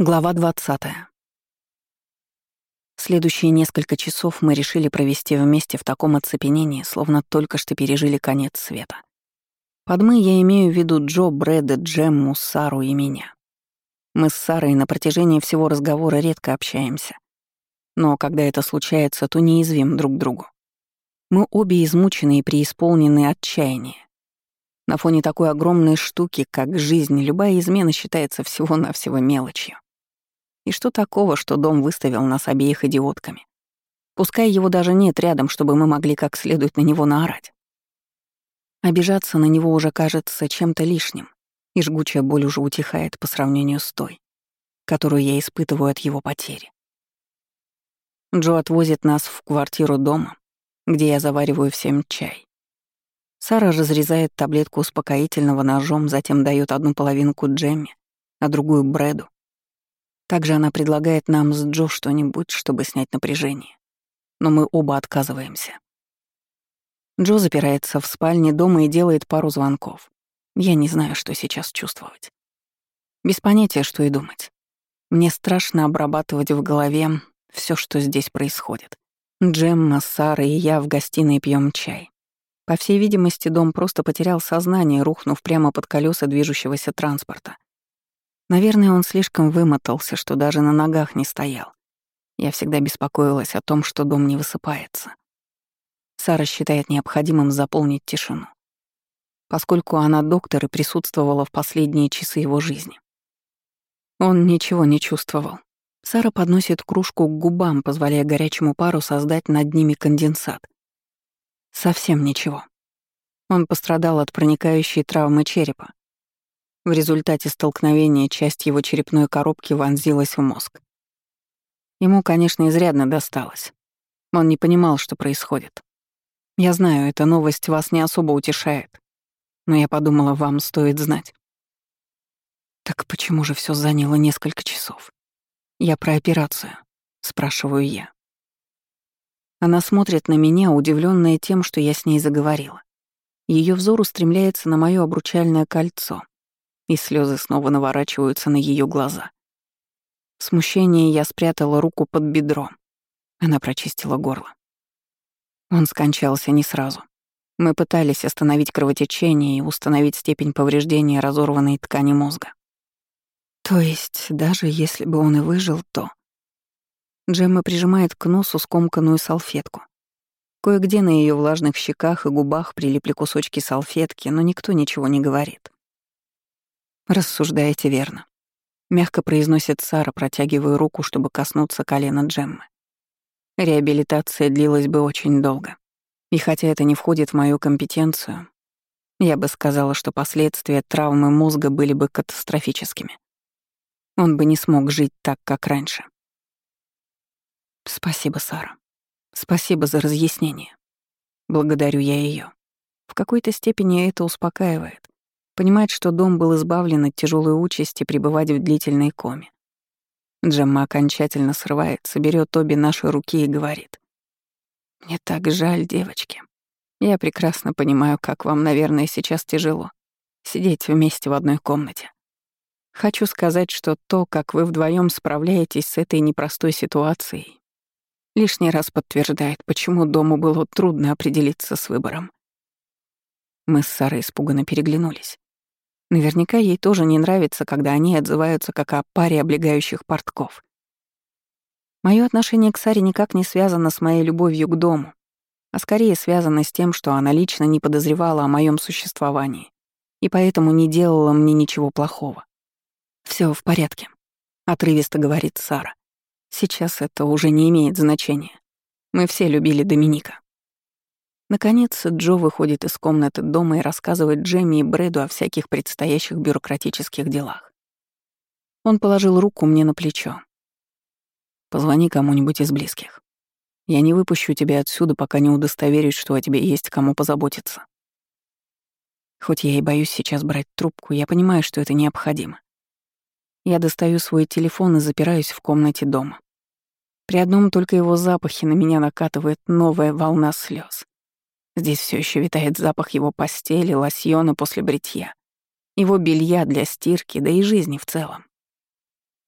Глава 20. Следующие несколько часов мы решили провести вместе в таком оцепенении, словно только что пережили конец света. Под «мы» я имею в виду Джо, Брэда, Джемму, Сару и меня. Мы с Сарой на протяжении всего разговора редко общаемся. Но когда это случается, то неизвим друг другу. Мы обе измучены и преисполнены отчаяния. На фоне такой огромной штуки, как жизнь, любая измена считается всего-навсего мелочью. И что такого, что дом выставил нас обеих идиотками? Пускай его даже нет рядом, чтобы мы могли как следует на него наорать. Обижаться на него уже кажется чем-то лишним, и жгучая боль уже утихает по сравнению с той, которую я испытываю от его потери. Джо отвозит нас в квартиру дома, где я завариваю всем чай. Сара разрезает таблетку успокоительного ножом, затем дает одну половинку Джемми, а другую Брэду, также она предлагает нам с Джо что-нибудь, чтобы снять напряжение. Но мы оба отказываемся. Джо запирается в спальне дома и делает пару звонков. Я не знаю, что сейчас чувствовать. Без понятия, что и думать. Мне страшно обрабатывать в голове все, что здесь происходит. Джемма, Сара и я в гостиной пьем чай. По всей видимости, дом просто потерял сознание, рухнув прямо под колеса движущегося транспорта. Наверное, он слишком вымотался, что даже на ногах не стоял. Я всегда беспокоилась о том, что дом не высыпается. Сара считает необходимым заполнить тишину, поскольку она доктор и присутствовала в последние часы его жизни. Он ничего не чувствовал. Сара подносит кружку к губам, позволяя горячему пару создать над ними конденсат. Совсем ничего. Он пострадал от проникающей травмы черепа, в результате столкновения часть его черепной коробки вонзилась в мозг. Ему, конечно, изрядно досталось. Он не понимал, что происходит. Я знаю, эта новость вас не особо утешает, но я подумала, вам стоит знать. Так почему же все заняло несколько часов? Я про операцию, спрашиваю я. Она смотрит на меня, удивленная тем, что я с ней заговорила. Ее взор устремляется на мое обручальное кольцо, и слезы снова наворачиваются на ее глаза. В смущении я спрятала руку под бедром. Она прочистила горло. Он скончался не сразу. Мы пытались остановить кровотечение и установить степень повреждения разорванной ткани мозга. То есть, даже если бы он и выжил, то... Джемма прижимает к носу скомканную салфетку. Кое-где на ее влажных щеках и губах прилипли кусочки салфетки, но никто ничего не говорит. «Рассуждаете верно», — мягко произносит Сара, протягивая руку, чтобы коснуться колена Джеммы. Реабилитация длилась бы очень долго. И хотя это не входит в мою компетенцию, я бы сказала, что последствия травмы мозга были бы катастрофическими. Он бы не смог жить так, как раньше. Спасибо, Сара. Спасибо за разъяснение. Благодарю я ее. В какой-то степени это успокаивает. Понимает, что дом был избавлен от тяжелой участи пребывать в длительной коме. Джемма окончательно срывается, берет обе наши руки и говорит. «Мне так жаль, девочки. Я прекрасно понимаю, как вам, наверное, сейчас тяжело сидеть вместе в одной комнате. Хочу сказать, что то, как вы вдвоем справляетесь с этой непростой ситуацией, лишний раз подтверждает, почему дому было трудно определиться с выбором. Мы с Сарой испуганно переглянулись. Наверняка ей тоже не нравится, когда они отзываются как о паре облегающих портков. Моё отношение к Саре никак не связано с моей любовью к дому, а скорее связано с тем, что она лично не подозревала о моем существовании и поэтому не делала мне ничего плохого. Все в порядке», — отрывисто говорит Сара. «Сейчас это уже не имеет значения. Мы все любили Доминика». Наконец, Джо выходит из комнаты дома и рассказывает Джемми и Брэду о всяких предстоящих бюрократических делах. Он положил руку мне на плечо. «Позвони кому-нибудь из близких. Я не выпущу тебя отсюда, пока не удостоверюсь, что о тебе есть кому позаботиться». Хоть я и боюсь сейчас брать трубку, я понимаю, что это необходимо. Я достаю свой телефон и запираюсь в комнате дома. При одном только его запахе на меня накатывает новая волна слез. Здесь все еще витает запах его постели, лосьона после бритья, его белья для стирки, да и жизни в целом.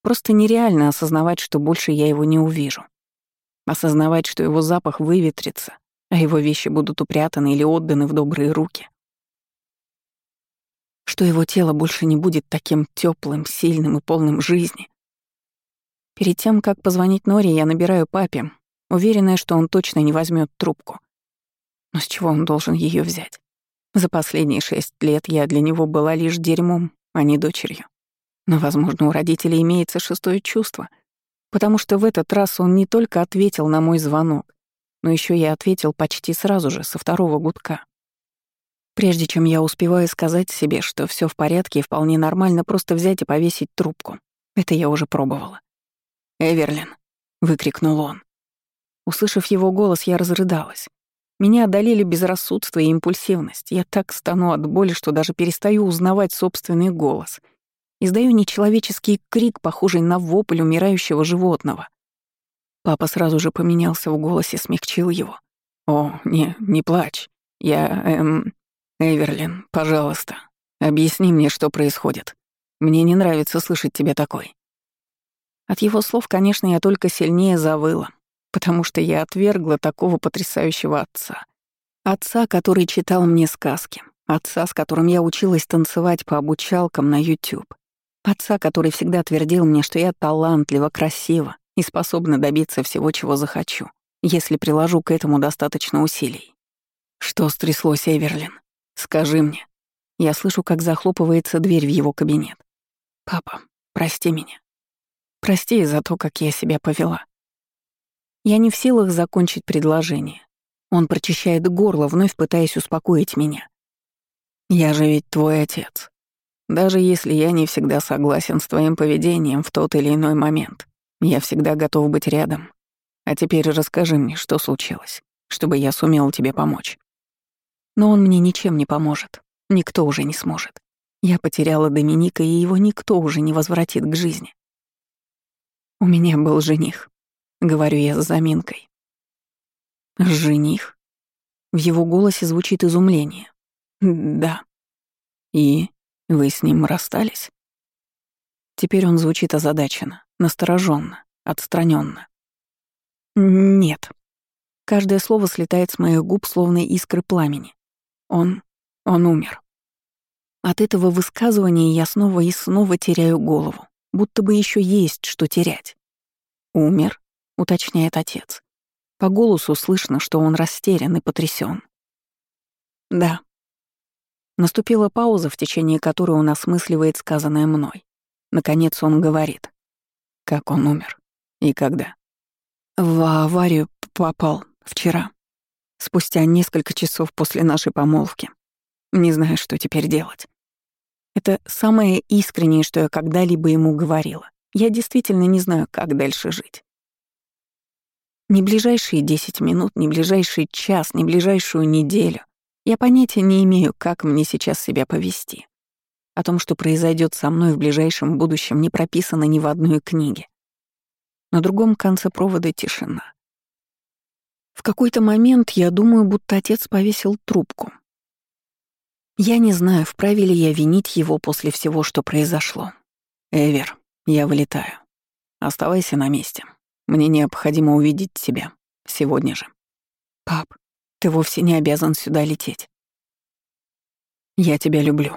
Просто нереально осознавать, что больше я его не увижу. Осознавать, что его запах выветрится, а его вещи будут упрятаны или отданы в добрые руки. Что его тело больше не будет таким теплым, сильным и полным жизни. Перед тем, как позвонить Норе, я набираю папе, уверенная, что он точно не возьмет трубку. Но с чего он должен ее взять? За последние шесть лет я для него была лишь дерьмом, а не дочерью. Но, возможно, у родителей имеется шестое чувство, потому что в этот раз он не только ответил на мой звонок, но еще и ответил почти сразу же, со второго гудка. Прежде чем я успеваю сказать себе, что все в порядке и вполне нормально просто взять и повесить трубку. Это я уже пробовала. «Эверлин!» — выкрикнул он. Услышав его голос, я разрыдалась. Меня одолели безрассудство и импульсивность. Я так стану от боли, что даже перестаю узнавать собственный голос. Издаю нечеловеческий крик, похожий на вопль умирающего животного. Папа сразу же поменялся в голосе, смягчил его. «О, не, не плачь. Я, эм... Эверлин, пожалуйста, объясни мне, что происходит. Мне не нравится слышать тебя такой». От его слов, конечно, я только сильнее завыла, потому что я отвергла такого потрясающего отца. Отца, который читал мне сказки. Отца, с которым я училась танцевать по обучалкам на YouTube. Отца, который всегда твердил мне, что я талантлива, красива, и способна добиться всего, чего захочу, если приложу к этому достаточно усилий. Что стряслось, Эверлин? Скажи мне. Я слышу, как захлопывается дверь в его кабинет. Папа, прости меня. Прости за то, как я себя повела. Я не в силах закончить предложение. Он прочищает горло, вновь пытаясь успокоить меня. Я же ведь твой отец. Даже если я не всегда согласен с твоим поведением в тот или иной момент, я всегда готов быть рядом. А теперь расскажи мне, что случилось, чтобы я сумел тебе помочь. Но он мне ничем не поможет. Никто уже не сможет. Я потеряла Доминика, и его никто уже не возвратит к жизни. У меня был жених, говорю я с заминкой. Жених? В его голосе звучит изумление. Да. И вы с ним расстались? Теперь он звучит озадаченно, настороженно, отстраненно. Нет. Каждое слово слетает с моих губ, словно искры пламени. Он... он умер. От этого высказывания я снова и снова теряю голову, будто бы еще есть что терять. «Умер?» — уточняет отец. По голосу слышно, что он растерян и потрясен. «Да». Наступила пауза, в течение которой он осмысливает сказанное мной. Наконец он говорит. Как он умер? И когда? В аварию попал вчера. Спустя несколько часов после нашей помолвки. Не знаю, что теперь делать. Это самое искреннее, что я когда-либо ему говорила. Я действительно не знаю, как дальше жить. Ни ближайшие десять минут, ни ближайший час, ни ближайшую неделю я понятия не имею, как мне сейчас себя повести. О том, что произойдет со мной в ближайшем будущем, не прописано ни в одной книге. На другом конце провода тишина. В какой-то момент я думаю, будто отец повесил трубку. Я не знаю, вправе ли я винить его после всего, что произошло. Эвер, я вылетаю. Оставайся на месте. Мне необходимо увидеть тебя. Сегодня же. Пап, ты вовсе не обязан сюда лететь. Я тебя люблю.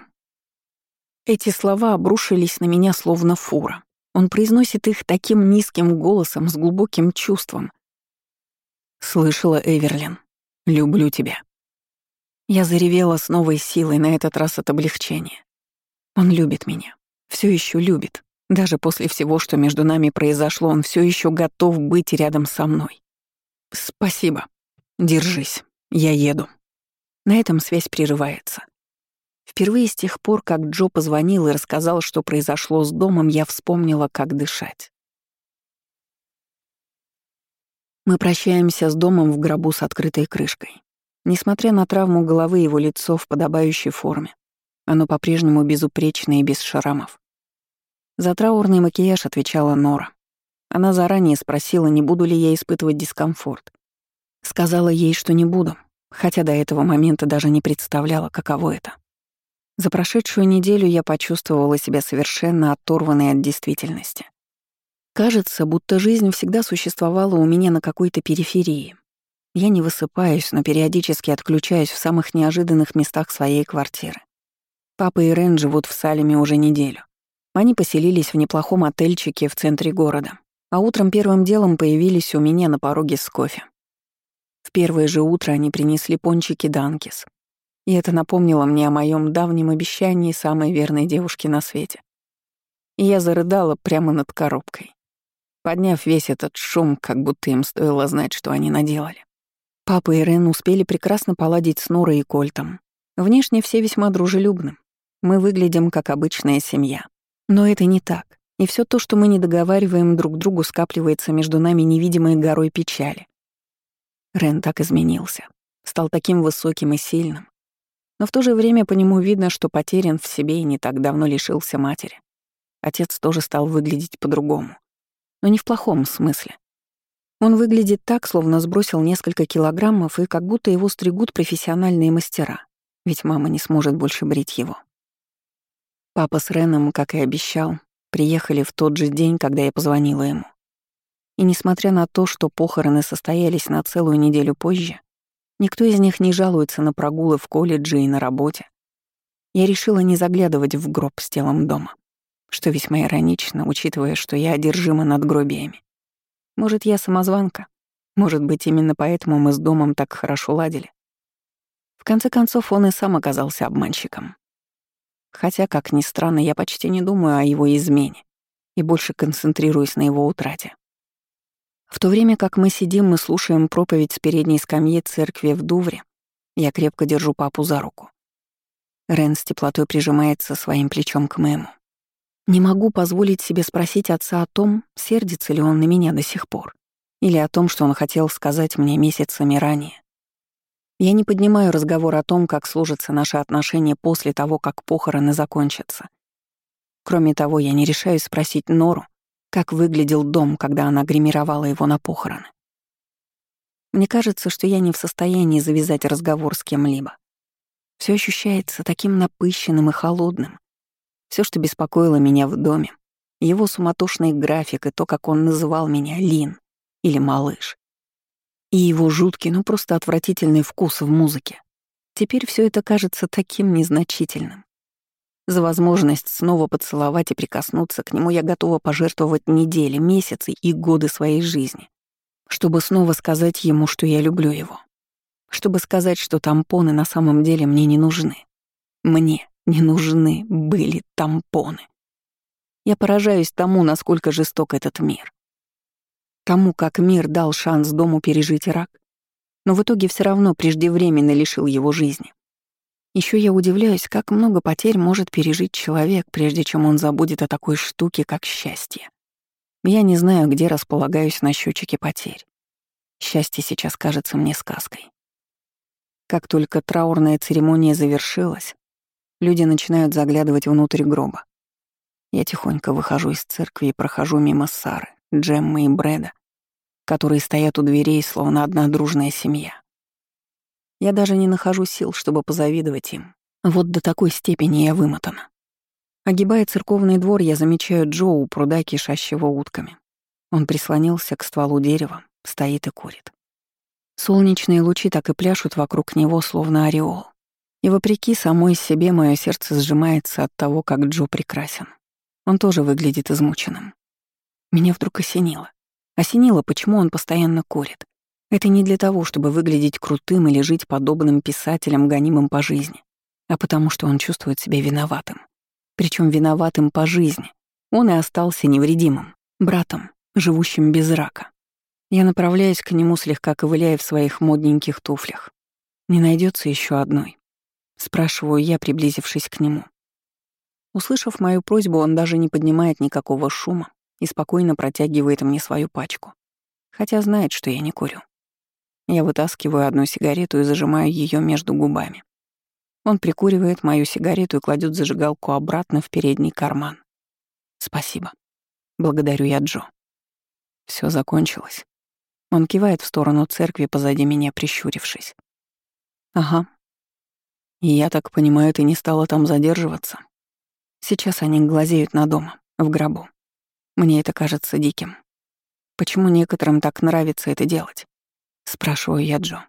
Эти слова обрушились на меня словно фура. Он произносит их таким низким голосом, с глубоким чувством. Слышала Эверлин. «Люблю тебя». Я заревела с новой силой, на этот раз от облегчения. Он любит меня. все еще любит. Даже после всего, что между нами произошло, он все еще готов быть рядом со мной. Спасибо. Держись. Я еду. На этом связь прерывается. Впервые с тех пор, как Джо позвонил и рассказал, что произошло с домом, я вспомнила, как дышать. Мы прощаемся с домом в гробу с открытой крышкой. Несмотря на травму головы, его лицо в подобающей форме. Оно по-прежнему безупречное и без шрамов. За траурный макияж отвечала Нора. Она заранее спросила, не буду ли я испытывать дискомфорт. Сказала ей, что не буду, хотя до этого момента даже не представляла, каково это. За прошедшую неделю я почувствовала себя совершенно оторванной от действительности. Кажется, будто жизнь всегда существовала у меня на какой-то периферии. Я не высыпаюсь, но периодически отключаюсь в самых неожиданных местах своей квартиры. Папа и Рен живут в Салеме уже неделю. Они поселились в неплохом отельчике в центре города, а утром первым делом появились у меня на пороге с кофе. В первое же утро они принесли пончики Данкис. И это напомнило мне о моем давнем обещании самой верной девушки на свете. И я зарыдала прямо над коробкой подняв весь этот шум, как будто им стоило знать, что они наделали. Папа и Рен успели прекрасно поладить с Норой и Кольтом. Внешне все весьма дружелюбны. Мы выглядим как обычная семья. Но это не так. И все то, что мы не договариваем друг другу, скапливается между нами невидимой горой печали. Рен так изменился. Стал таким высоким и сильным. Но в то же время по нему видно, что потерян в себе и не так давно лишился матери. Отец тоже стал выглядеть по-другому но не в плохом смысле. Он выглядит так, словно сбросил несколько килограммов, и как будто его стригут профессиональные мастера, ведь мама не сможет больше брить его. Папа с Реном, как и обещал, приехали в тот же день, когда я позвонила ему. И несмотря на то, что похороны состоялись на целую неделю позже, никто из них не жалуется на прогулы в колледже и на работе. Я решила не заглядывать в гроб с телом дома что весьма иронично, учитывая, что я одержима надгробиями. Может, я самозванка? Может быть, именно поэтому мы с домом так хорошо ладили? В конце концов, он и сам оказался обманщиком. Хотя, как ни странно, я почти не думаю о его измене и больше концентрируюсь на его утрате. В то время как мы сидим и слушаем проповедь с передней скамьи церкви в Дувре, я крепко держу папу за руку. Рен с теплотой прижимается своим плечом к моему. Не могу позволить себе спросить отца о том, сердится ли он на меня до сих пор, или о том, что он хотел сказать мне месяцами ранее. Я не поднимаю разговор о том, как сложатся наши отношения после того, как похороны закончатся. Кроме того, я не решаюсь спросить Нору, как выглядел дом, когда она гримировала его на похороны. Мне кажется, что я не в состоянии завязать разговор с кем-либо. Все ощущается таким напыщенным и холодным, все, что беспокоило меня в доме, его суматошный график и то, как он называл меня Лин или Малыш. И его жуткий, ну просто отвратительный вкус в музыке. Теперь все это кажется таким незначительным. За возможность снова поцеловать и прикоснуться к нему я готова пожертвовать недели, месяцы и годы своей жизни, чтобы снова сказать ему, что я люблю его. Чтобы сказать, что тампоны на самом деле мне не нужны. Мне, не нужны были тампоны. Я поражаюсь тому, насколько жесток этот мир. Тому, как мир дал шанс дому пережить рак, но в итоге все равно преждевременно лишил его жизни. Еще я удивляюсь, как много потерь может пережить человек, прежде чем он забудет о такой штуке, как счастье. Я не знаю, где располагаюсь на счетчике потерь. Счастье сейчас кажется мне сказкой. Как только траурная церемония завершилась, Люди начинают заглядывать внутрь гроба. Я тихонько выхожу из церкви и прохожу мимо Сары, Джеммы и Брэда, которые стоят у дверей, словно одна дружная семья. Я даже не нахожу сил, чтобы позавидовать им. Вот до такой степени я вымотана. Огибая церковный двор, я замечаю Джо у пруда, кишащего утками. Он прислонился к стволу дерева, стоит и курит. Солнечные лучи так и пляшут вокруг него, словно ореол. И вопреки самой себе мое сердце сжимается от того, как Джо прекрасен. Он тоже выглядит измученным. Меня вдруг осенило. Осенило, почему он постоянно курит. Это не для того, чтобы выглядеть крутым или жить подобным писателям, гонимым по жизни, а потому что он чувствует себя виноватым. Причем виноватым по жизни. Он и остался невредимым, братом, живущим без рака. Я направляюсь к нему, слегка ковыляя в своих модненьких туфлях. Не найдется еще одной. Спрашиваю я, приблизившись к нему. Услышав мою просьбу, он даже не поднимает никакого шума и спокойно протягивает мне свою пачку, хотя знает, что я не курю. Я вытаскиваю одну сигарету и зажимаю ее между губами. Он прикуривает мою сигарету и кладет зажигалку обратно в передний карман. Спасибо. Благодарю я Джо. Все закончилось. Он кивает в сторону церкви позади меня, прищурившись. Ага, и я так понимаю, ты не стала там задерживаться? Сейчас они глазеют на дом, в гробу. Мне это кажется диким. Почему некоторым так нравится это делать? Спрашиваю я Джо.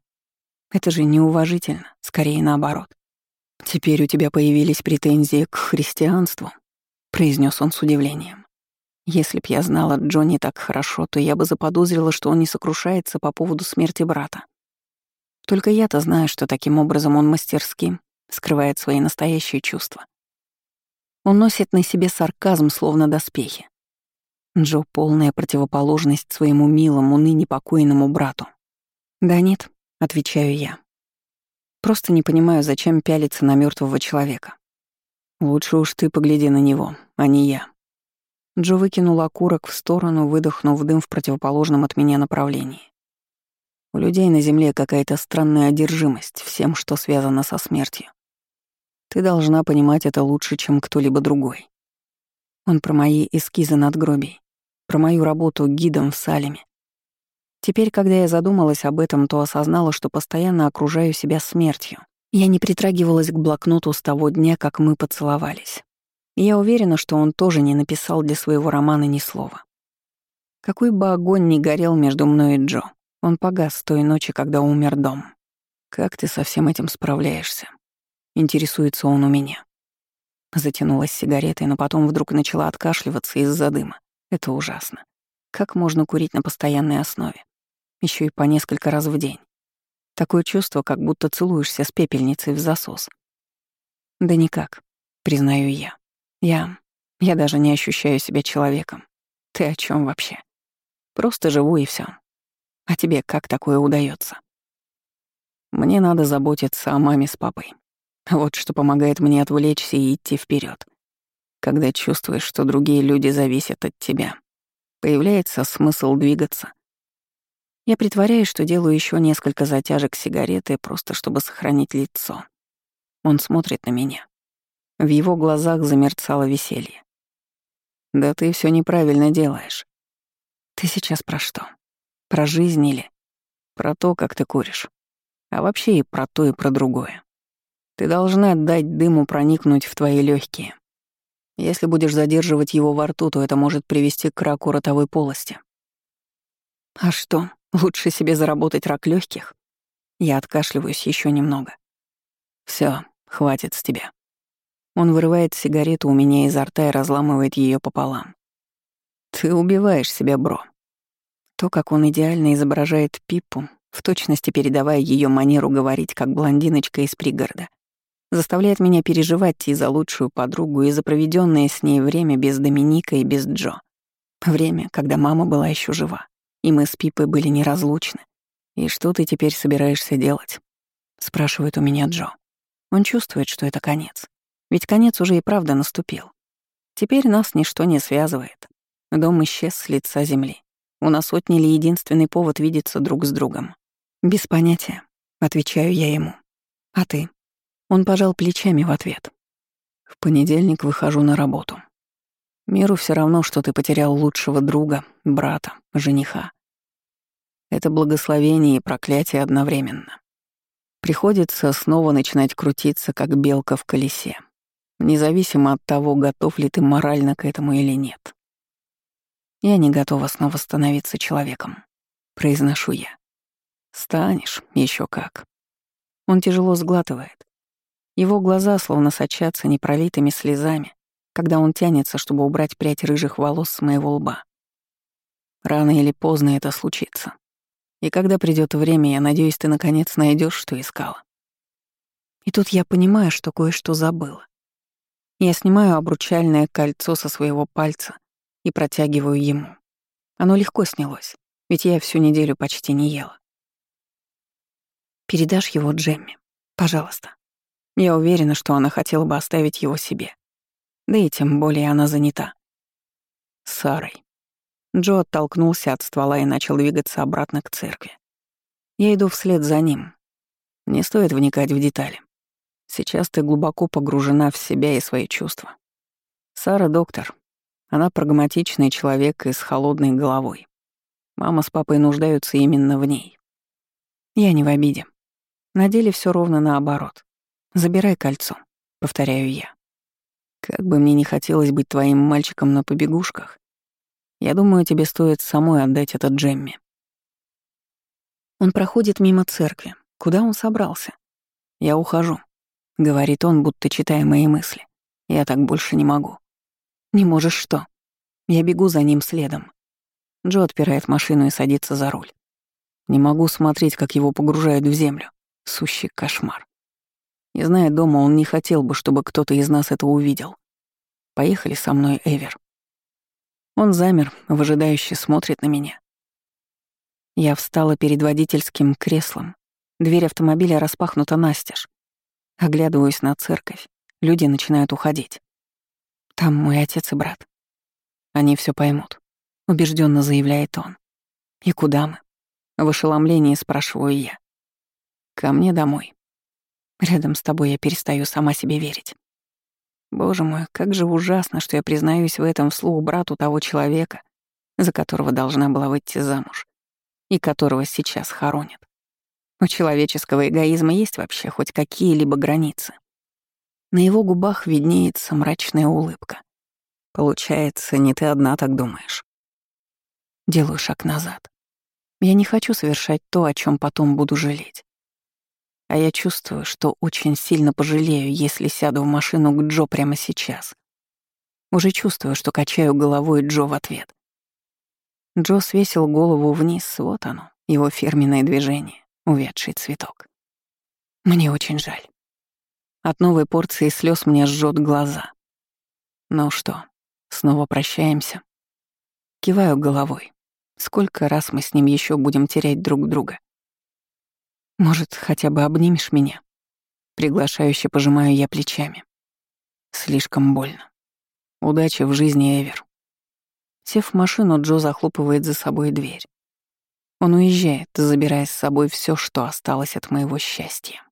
Это же неуважительно, скорее наоборот. Теперь у тебя появились претензии к христианству, произнес он с удивлением. Если б я знала Джонни так хорошо, то я бы заподозрила, что он не сокрушается по поводу смерти брата. Только я-то знаю, что таким образом он мастерски скрывает свои настоящие чувства. Он носит на себе сарказм, словно доспехи. Джо — полная противоположность своему милому, ныне покойному брату. «Да нет», — отвечаю я. «Просто не понимаю, зачем пялиться на мертвого человека. Лучше уж ты погляди на него, а не я». Джо выкинул окурок в сторону, выдохнув дым в противоположном от меня направлении. У людей на Земле какая-то странная одержимость всем, что связано со смертью. Ты должна понимать это лучше, чем кто-либо другой. Он про мои эскизы надгробий, про мою работу гидом в Салеме. Теперь, когда я задумалась об этом, то осознала, что постоянно окружаю себя смертью. Я не притрагивалась к блокноту с того дня, как мы поцеловались. Я уверена, что он тоже не написал для своего романа ни слова. Какой бы огонь ни горел между мной и Джо, он погас той ночи, когда умер дом. «Как ты со всем этим справляешься?» Интересуется он у меня. Затянулась сигаретой, но потом вдруг начала откашливаться из-за дыма. Это ужасно. Как можно курить на постоянной основе? Еще и по несколько раз в день. Такое чувство, как будто целуешься с пепельницей в засос. Да никак, признаю я. Я... Я даже не ощущаю себя человеком. Ты о чем вообще? Просто живу и все. А тебе как такое удается? Мне надо заботиться о маме с папой. Вот что помогает мне отвлечься и идти вперед. Когда чувствуешь, что другие люди зависят от тебя, появляется смысл двигаться. Я притворяюсь, что делаю еще несколько затяжек сигареты, просто чтобы сохранить лицо. Он смотрит на меня. В его глазах замерцало веселье. «Да ты все неправильно делаешь. Ты сейчас про что? Про жизнь или про то, как ты куришь? А вообще и про то, и про другое. Ты должна дать дыму проникнуть в твои легкие. Если будешь задерживать его во рту, то это может привести к раку ротовой полости. А что, лучше себе заработать рак легких? Я откашливаюсь еще немного. Все, хватит с тебя. Он вырывает сигарету у меня изо рта и разламывает ее пополам. «Ты убиваешь себя, бро». То, как он идеально изображает Пиппу, в точности передавая ее манеру говорить, как блондиночка из пригорода, заставляет меня переживать и за лучшую подругу, и за проведенное с ней время без Доминика и без Джо. Время, когда мама была еще жива, и мы с Пипой были неразлучны. «И что ты теперь собираешься делать?» — спрашивает у меня Джо. Он чувствует, что это конец. Ведь конец уже и правда наступил. Теперь нас ничто не связывает. Дом исчез с лица земли. У нас отняли единственный повод видеться друг с другом. Без понятия, отвечаю я ему. А ты? Он пожал плечами в ответ. В понедельник выхожу на работу. Миру все равно, что ты потерял лучшего друга, брата, жениха. Это благословение и проклятие одновременно. Приходится снова начинать крутиться, как белка в колесе независимо от того, готов ли ты морально к этому или нет. Я не готова снова становиться человеком, произношу я. Станешь, еще как. Он тяжело сглатывает. Его глаза словно сочатся непролитыми слезами, когда он тянется, чтобы убрать прядь рыжих волос с моего лба. Рано или поздно это случится. И когда придет время, я надеюсь, ты наконец найдешь, что искала. И тут я понимаю, что кое-что забыла. Я снимаю обручальное кольцо со своего пальца и протягиваю ему. Оно легко снялось, ведь я всю неделю почти не ела. Передашь его Джемми, пожалуйста. Я уверена, что она хотела бы оставить его себе. Да и тем более она занята. Сарой. Джо оттолкнулся от ствола и начал двигаться обратно к церкви. Я иду вслед за ним. Не стоит вникать в детали. Сейчас ты глубоко погружена в себя и свои чувства. Сара — доктор. Она прагматичный человек и с холодной головой. Мама с папой нуждаются именно в ней. Я не в обиде. На деле все ровно наоборот. Забирай кольцо, повторяю я. Как бы мне не хотелось быть твоим мальчиком на побегушках, Я думаю, тебе стоит самой отдать этот Джемми. Он проходит мимо церкви. Куда он собрался? Я ухожу. — говорит он, будто читая мои мысли. «Я так больше не могу». «Не можешь что?» Я бегу за ним следом. Джо отпирает машину и садится за руль. Не могу смотреть, как его погружают в землю. Сущий кошмар. Не зная дома, он не хотел бы, чтобы кто-то из нас это увидел. Поехали со мной, Эвер. Он замер, выжидающе смотрит на меня. Я встала перед водительским креслом. Дверь автомобиля распахнута настежь. Оглядываюсь на церковь. Люди начинают уходить. Там мой отец и брат. Они все поймут, убежденно заявляет он. И куда мы? В ошеломлении спрашиваю я. Ко мне домой. Рядом с тобой я перестаю сама себе верить. Боже мой, как же ужасно, что я признаюсь в этом вслух брату того человека, за которого должна была выйти замуж и которого сейчас хоронят. У человеческого эгоизма есть вообще хоть какие-либо границы. На его губах виднеется мрачная улыбка. Получается, не ты одна так думаешь. Делаю шаг назад. Я не хочу совершать то, о чем потом буду жалеть. А я чувствую, что очень сильно пожалею, если сяду в машину к Джо прямо сейчас. Уже чувствую, что качаю головой Джо в ответ. Джо свесил голову вниз, вот оно, его фирменное движение увядший цветок. Мне очень жаль. От новой порции слез мне жжет глаза. Ну что, снова прощаемся? Киваю головой. Сколько раз мы с ним еще будем терять друг друга? Может, хотя бы обнимешь меня? Приглашающе пожимаю я плечами. Слишком больно. Удачи в жизни, Эвер. Сев в машину, Джо захлопывает за собой дверь. Он уезжает, забирая с собой все, что осталось от моего счастья.